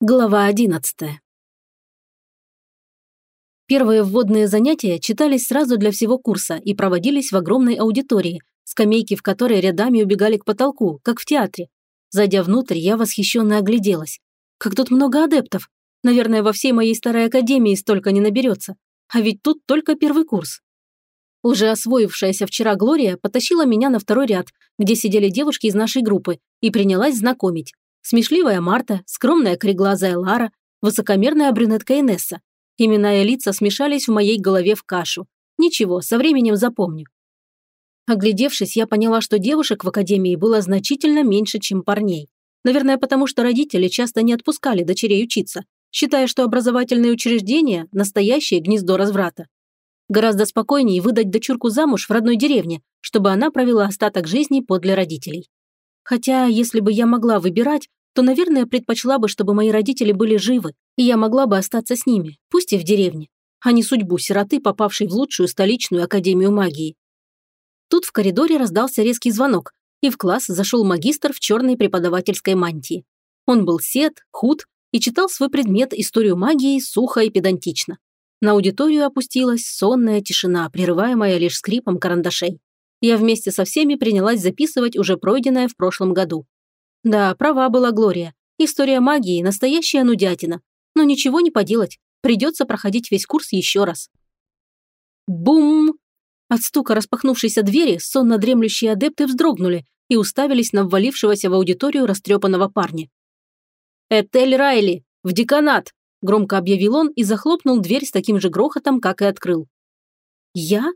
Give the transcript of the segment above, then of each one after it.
Глава 11. Первые вводные занятия читались сразу для всего курса и проводились в огромной аудитории, скамейки в которой рядами убегали к потолку, как в театре. Зайдя внутрь, я восхищенно огляделась. Как тут много адептов. Наверное, во всей моей старой академии столько не наберется. А ведь тут только первый курс. Уже освоившаяся вчера Глория потащила меня на второй ряд, где сидели девушки из нашей группы, и принялась знакомить. Смешливая Марта, скромная кореглазая Лара, высокомерная брюнетка Инесса. Имена и лица смешались в моей голове в кашу. Ничего, со временем запомню. Оглядевшись, я поняла, что девушек в академии было значительно меньше, чем парней. Наверное, потому что родители часто не отпускали дочерей учиться, считая, что образовательные учреждения – настоящее гнездо разврата. Гораздо спокойнее выдать дочурку замуж в родной деревне, чтобы она провела остаток жизни подле родителей. Хотя, если бы я могла выбирать, то, наверное, предпочла бы, чтобы мои родители были живы, и я могла бы остаться с ними, пусть и в деревне, а не судьбу сироты, попавшей в лучшую столичную академию магии. Тут в коридоре раздался резкий звонок, и в класс зашел магистр в черной преподавательской мантии. Он был сед, худ и читал свой предмет историю магии сухо и педантично. На аудиторию опустилась сонная тишина, прерываемая лишь скрипом карандашей я вместе со всеми принялась записывать уже пройденное в прошлом году. Да, права была Глория. История магии – настоящая нудятина. Но ничего не поделать, придется проходить весь курс еще раз. Бум! От стука распахнувшейся двери сонно дремлющие адепты вздрогнули и уставились на ввалившегося в аудиторию растрепанного парня. «Этель Райли! В деканат!» – громко объявил он и захлопнул дверь с таким же грохотом, как и открыл. «Я?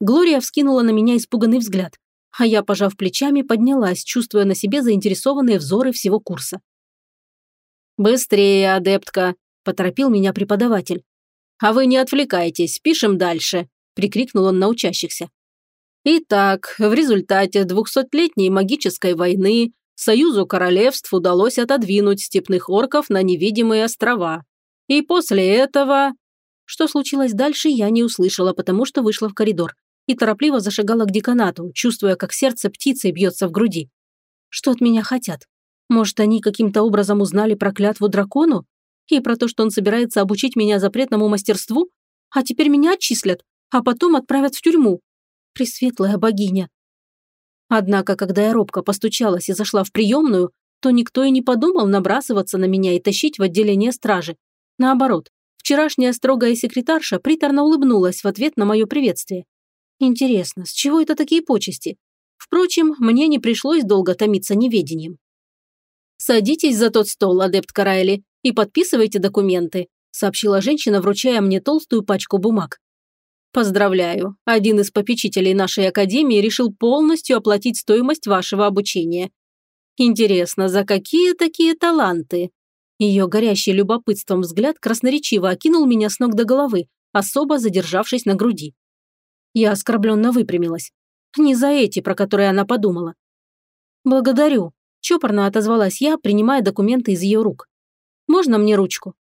Глория вскинула на меня испуганный взгляд, а я, пожав плечами, поднялась, чувствуя на себе заинтересованные взоры всего курса. «Быстрее, адептка!» – поторопил меня преподаватель. «А вы не отвлекайтесь, пишем дальше!» – прикрикнул он на учащихся. Итак, в результате двухсотлетней магической войны Союзу королевств удалось отодвинуть степных орков на невидимые острова. И после этого... Что случилось дальше, я не услышала, потому что вышла в коридор и торопливо зашагала к деканату, чувствуя, как сердце птицей бьется в груди. Что от меня хотят? Может, они каким-то образом узнали про клятву дракону? И про то, что он собирается обучить меня запретному мастерству? А теперь меня отчислят, а потом отправят в тюрьму. Пресветлая богиня. Однако, когда я робко постучалась и зашла в приемную, то никто и не подумал набрасываться на меня и тащить в отделение стражи. Наоборот, вчерашняя строгая секретарша приторно улыбнулась в ответ на мое приветствие. Интересно, с чего это такие почести? Впрочем, мне не пришлось долго томиться неведением. «Садитесь за тот стол, адепт Карайли, и подписывайте документы», сообщила женщина, вручая мне толстую пачку бумаг. «Поздравляю, один из попечителей нашей академии решил полностью оплатить стоимость вашего обучения. Интересно, за какие такие таланты?» Ее горящий любопытством взгляд красноречиво окинул меня с ног до головы, особо задержавшись на груди. Я оскорбленно выпрямилась. Не за эти, про которые она подумала. «Благодарю», – чопорно отозвалась я, принимая документы из ее рук. «Можно мне ручку?»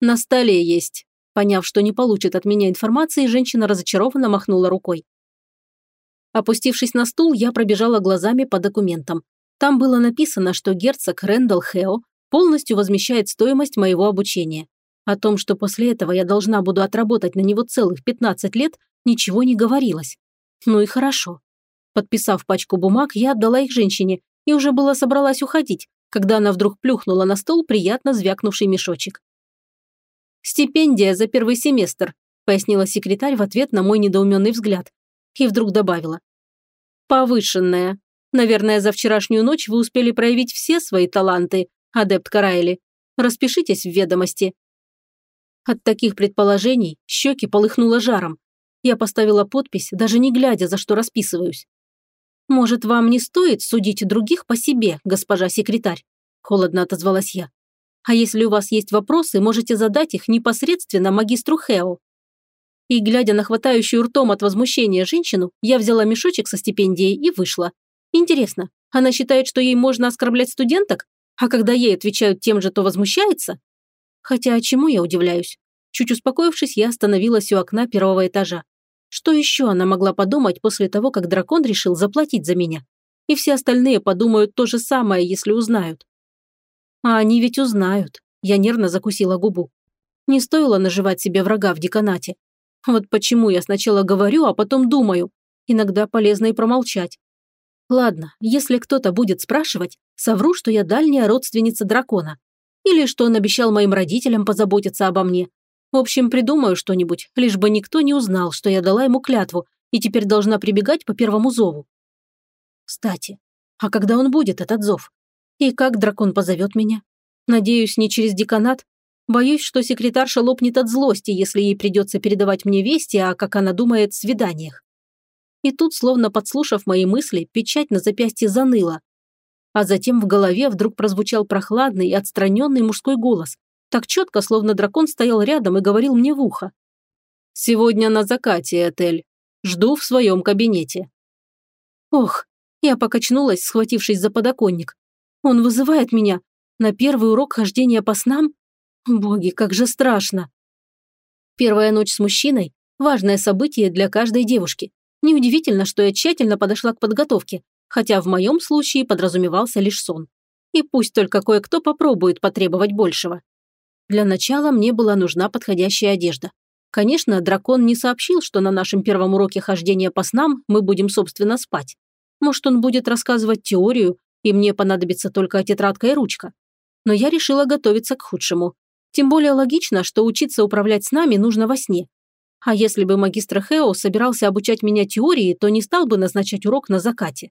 «На столе есть». Поняв, что не получит от меня информации, женщина разочарованно махнула рукой. Опустившись на стул, я пробежала глазами по документам. Там было написано, что герцог Рэндалл Хео полностью возмещает стоимость моего обучения. О том, что после этого я должна буду отработать на него целых 15 лет, ничего не говорилось. Ну и хорошо. Подписав пачку бумаг, я отдала их женщине и уже была собралась уходить, когда она вдруг плюхнула на стол приятно звякнувший мешочек. «Стипендия за первый семестр», пояснила секретарь в ответ на мой недоуменный взгляд. И вдруг добавила. «Повышенная. Наверное, за вчерашнюю ночь вы успели проявить все свои таланты, адепт Карайли. Распишитесь в ведомости». От таких предположений щеки полыхнуло жаром, я поставила подпись, даже не глядя, за что расписываюсь. «Может, вам не стоит судить других по себе, госпожа секретарь?» – холодно отозвалась я. «А если у вас есть вопросы, можете задать их непосредственно магистру Хео». И, глядя на хватающую ртом от возмущения женщину, я взяла мешочек со стипендией и вышла. Интересно, она считает, что ей можно оскорблять студенток? А когда ей отвечают тем же, то возмущается? Хотя чему я удивляюсь? Чуть успокоившись, я остановилась у окна первого этажа. Что еще она могла подумать после того, как дракон решил заплатить за меня? И все остальные подумают то же самое, если узнают. А они ведь узнают. Я нервно закусила губу. Не стоило наживать себе врага в деканате. Вот почему я сначала говорю, а потом думаю. Иногда полезно и промолчать. Ладно, если кто-то будет спрашивать, совру, что я дальняя родственница дракона. Или что он обещал моим родителям позаботиться обо мне. В общем, придумаю что-нибудь, лишь бы никто не узнал, что я дала ему клятву и теперь должна прибегать по первому зову. Кстати, а когда он будет, этот зов? И как дракон позовет меня? Надеюсь, не через деканат? Боюсь, что секретарша лопнет от злости, если ей придется передавать мне вести, а как она думает, свиданиях. И тут, словно подслушав мои мысли, печать на запястье заныла. А затем в голове вдруг прозвучал прохладный и отстраненный мужской голос. Так четко, словно дракон стоял рядом и говорил мне в ухо. «Сегодня на закате, Этель. Жду в своем кабинете». Ох, я покачнулась, схватившись за подоконник. Он вызывает меня на первый урок хождения по снам? Боги, как же страшно. Первая ночь с мужчиной – важное событие для каждой девушки. Неудивительно, что я тщательно подошла к подготовке, хотя в моем случае подразумевался лишь сон. И пусть только кое-кто попробует потребовать большего. Для начала мне была нужна подходящая одежда. Конечно, дракон не сообщил, что на нашем первом уроке хождения по снам мы будем, собственно, спать. Может, он будет рассказывать теорию, и мне понадобится только тетрадка и ручка. Но я решила готовиться к худшему. Тем более логично, что учиться управлять с нами нужно во сне. А если бы магистр Хео собирался обучать меня теории, то не стал бы назначать урок на закате.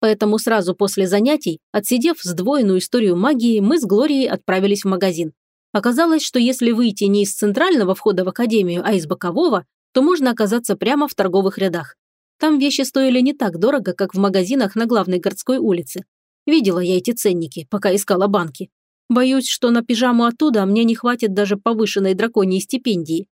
Поэтому сразу после занятий, отсидев сдвоенную историю магии, мы с Глорией отправились в магазин. Оказалось, что если выйти не из центрального входа в академию, а из бокового, то можно оказаться прямо в торговых рядах. Там вещи стоили не так дорого, как в магазинах на главной городской улице. Видела я эти ценники, пока искала банки. Боюсь, что на пижаму оттуда мне не хватит даже повышенной драконьей стипендии.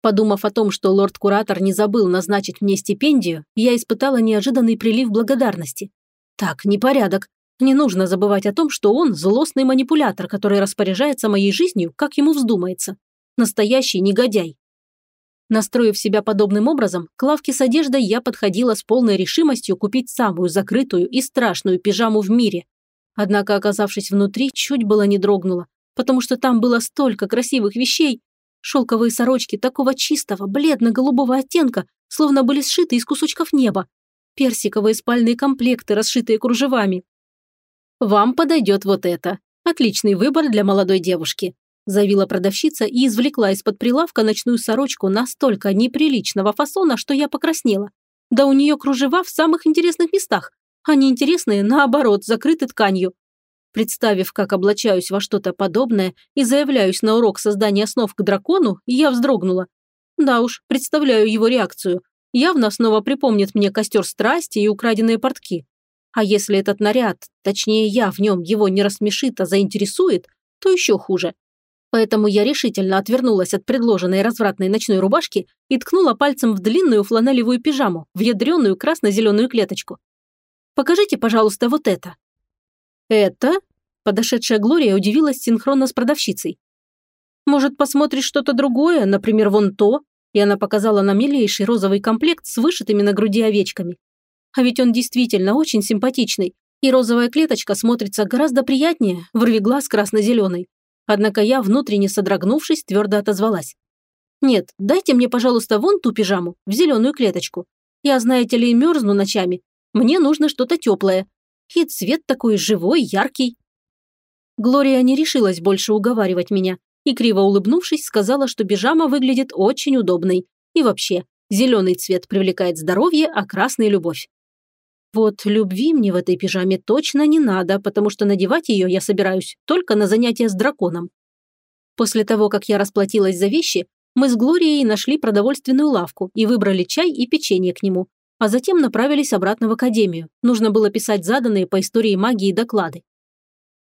Подумав о том, что лорд-куратор не забыл назначить мне стипендию, я испытала неожиданный прилив благодарности. Так, непорядок. Не нужно забывать о том, что он злостный манипулятор, который распоряжается моей жизнью, как ему вздумается. Настоящий негодяй. Настроив себя подобным образом, к лавке с одеждой я подходила с полной решимостью купить самую закрытую и страшную пижаму в мире. Однако, оказавшись внутри, чуть было не дрогнула, потому что там было столько красивых вещей. Шелковые сорочки такого чистого, бледно-голубого оттенка, словно были сшиты из кусочков неба. Персиковые спальные комплекты, расшитые кружевами. «Вам подойдет вот это. Отличный выбор для молодой девушки», заявила продавщица и извлекла из-под прилавка ночную сорочку настолько неприличного фасона, что я покраснела. Да у нее кружева в самых интересных местах, а неинтересные, наоборот, закрыты тканью. Представив, как облачаюсь во что-то подобное и заявляюсь на урок создания снов к дракону, я вздрогнула. Да уж, представляю его реакцию. Явно снова припомнит мне костер страсти и украденные портки. А если этот наряд, точнее я в нем его не рассмешит, а заинтересует, то еще хуже. Поэтому я решительно отвернулась от предложенной развратной ночной рубашки и ткнула пальцем в длинную фланелевую пижаму, в ядреную красно-зеленую клеточку. «Покажите, пожалуйста, вот это». «Это?» Подошедшая Глория удивилась синхронно с продавщицей. «Может, посмотришь что-то другое, например, вон то?» И она показала на милейший розовый комплект с вышитыми на груди овечками. А ведь он действительно очень симпатичный, и розовая клеточка смотрится гораздо приятнее в рве глаз красно-зеленой. Однако я, внутренне содрогнувшись, твердо отозвалась. «Нет, дайте мне, пожалуйста, вон ту пижаму, в зеленую клеточку. Я, знаете ли, мерзну ночами. Мне нужно что-то теплое. И цвет такой живой, яркий». Глория не решилась больше уговаривать меня и, криво улыбнувшись, сказала, что пижама выглядит очень удобной. И вообще, зеленый цвет привлекает здоровье, а красный – любовь. Вот любви мне в этой пижаме точно не надо, потому что надевать ее я собираюсь только на занятия с драконом. После того, как я расплатилась за вещи, мы с Глорией нашли продовольственную лавку и выбрали чай и печенье к нему, а затем направились обратно в академию. Нужно было писать заданные по истории магии доклады.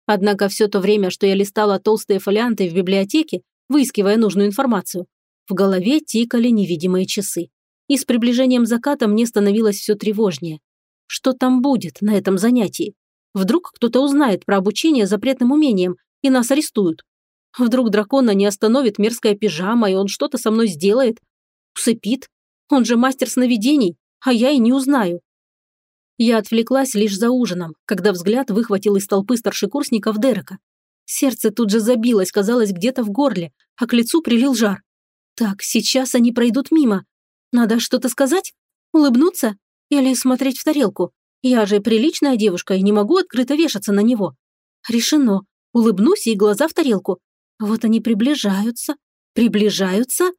Однако все то время, что я листала толстые фолианты в библиотеке, выискивая нужную информацию, в голове тикали невидимые часы. И с приближением заката мне становилось все тревожнее. Что там будет на этом занятии? Вдруг кто-то узнает про обучение запретным умением, и нас арестуют. Вдруг дракона не остановит мерзкая пижама, и он что-то со мной сделает? Усыпит? Он же мастер сновидений, а я и не узнаю. Я отвлеклась лишь за ужином, когда взгляд выхватил из толпы старшекурсников Дерека. Сердце тут же забилось, казалось, где-то в горле, а к лицу прилил жар. Так, сейчас они пройдут мимо. Надо что-то сказать? Улыбнуться? Или смотреть в тарелку? Я же приличная девушка и не могу открыто вешаться на него. Решено. Улыбнусь и глаза в тарелку. Вот они приближаются, приближаются.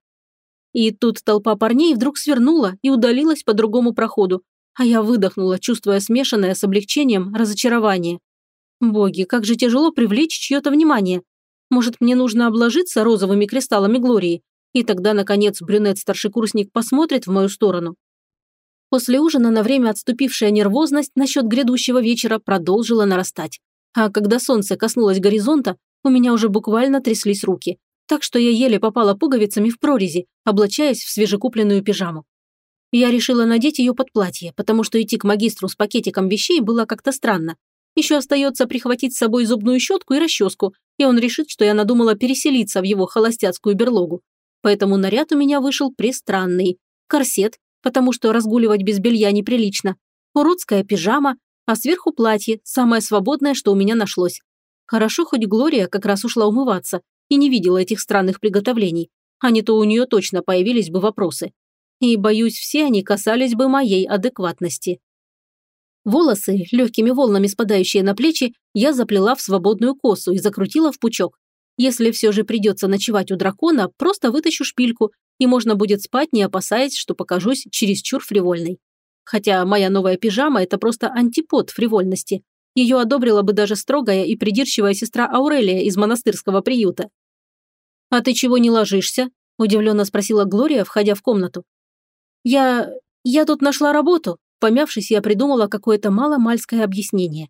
И тут толпа парней вдруг свернула и удалилась по другому проходу, а я выдохнула, чувствуя смешанное с облегчением разочарование. Боги, как же тяжело привлечь чье-то внимание. Может, мне нужно обложиться розовыми кристаллами Глории, и тогда, наконец, брюнет-старшекурсник посмотрит в мою сторону. После ужина на время отступившая нервозность насчет грядущего вечера продолжила нарастать. А когда солнце коснулось горизонта, у меня уже буквально тряслись руки, так что я еле попала пуговицами в прорези, облачаясь в свежекупленную пижаму. Я решила надеть ее под платье, потому что идти к магистру с пакетиком вещей было как-то странно. Еще остается прихватить с собой зубную щетку и расческу, и он решит, что я надумала переселиться в его холостяцкую берлогу. Поэтому наряд у меня вышел пристранный. Корсет, потому что разгуливать без белья неприлично. Уродская пижама, а сверху платье, самое свободное, что у меня нашлось. Хорошо, хоть Глория как раз ушла умываться и не видела этих странных приготовлений. А не то у нее точно появились бы вопросы. И, боюсь, все они касались бы моей адекватности. Волосы, легкими волнами спадающие на плечи, я заплела в свободную косу и закрутила в пучок. Если все же придется ночевать у дракона, просто вытащу шпильку, и можно будет спать, не опасаясь, что покажусь чересчур фривольной. Хотя моя новая пижама – это просто антипод фривольности. Ее одобрила бы даже строгая и придирчивая сестра Аурелия из монастырского приюта. «А ты чего не ложишься?» – удивленно спросила Глория, входя в комнату. «Я... я тут нашла работу», Помявшись, я придумала какое-то маломальское объяснение.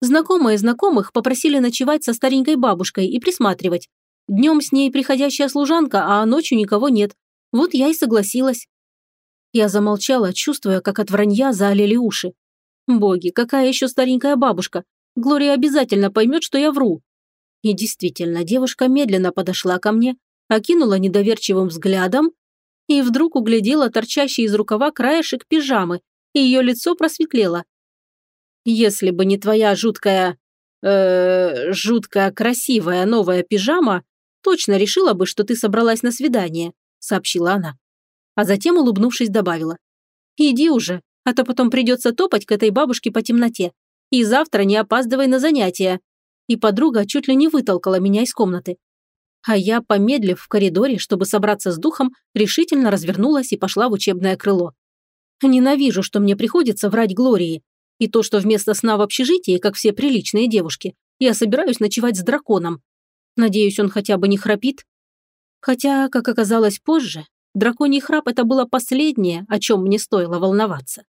Знакомые знакомых попросили ночевать со старенькой бабушкой и присматривать. Днем с ней приходящая служанка, а ночью никого нет. Вот я и согласилась. Я замолчала, чувствуя, как от вранья заолели уши. Боги, какая еще старенькая бабушка? Глория обязательно поймет, что я вру. И действительно, девушка медленно подошла ко мне, окинула недоверчивым взглядом и вдруг углядела торчащий из рукава краешек пижамы и ее лицо просветлело. «Если бы не твоя жуткая... э жутко красивая новая пижама, точно решила бы, что ты собралась на свидание», сообщила она. А затем, улыбнувшись, добавила. «Иди уже, а то потом придется топать к этой бабушке по темноте. И завтра не опаздывай на занятия». И подруга чуть ли не вытолкала меня из комнаты. А я, помедлив в коридоре, чтобы собраться с духом, решительно развернулась и пошла в учебное крыло. Ненавижу, что мне приходится врать Глории. И то, что вместо сна в общежитии, как все приличные девушки, я собираюсь ночевать с драконом. Надеюсь, он хотя бы не храпит. Хотя, как оказалось позже, драконий храп – это было последнее, о чем мне стоило волноваться.